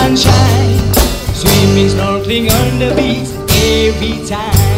sunshine. Swimming, snorkeling on the beach every time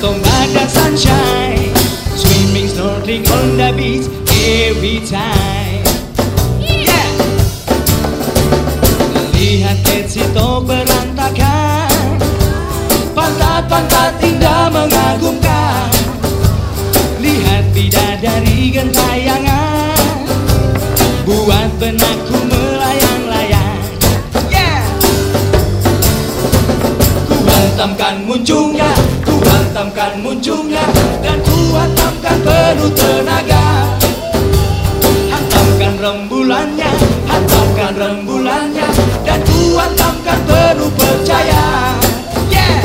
Melihat ombak dan sunshine. Swimming, snorkeling on the beach every time. Yeah. Melihat Ketsito berantakan. Pantat-pantat indah mengagumkan. Lihat bidadari gentayangan. Buat benakku melayang-layang. Yeah. Ku hantamkan muncungnya hantamkan munculnya dan kuatamkan penuh tenaga. Hantamkan rembulannya hantamkan rembulannya dan kuatamkan penuh percaya. Yeah.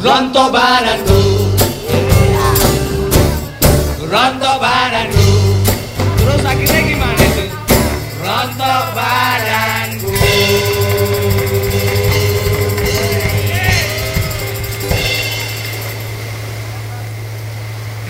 Rantau badanku. Rantau badanku.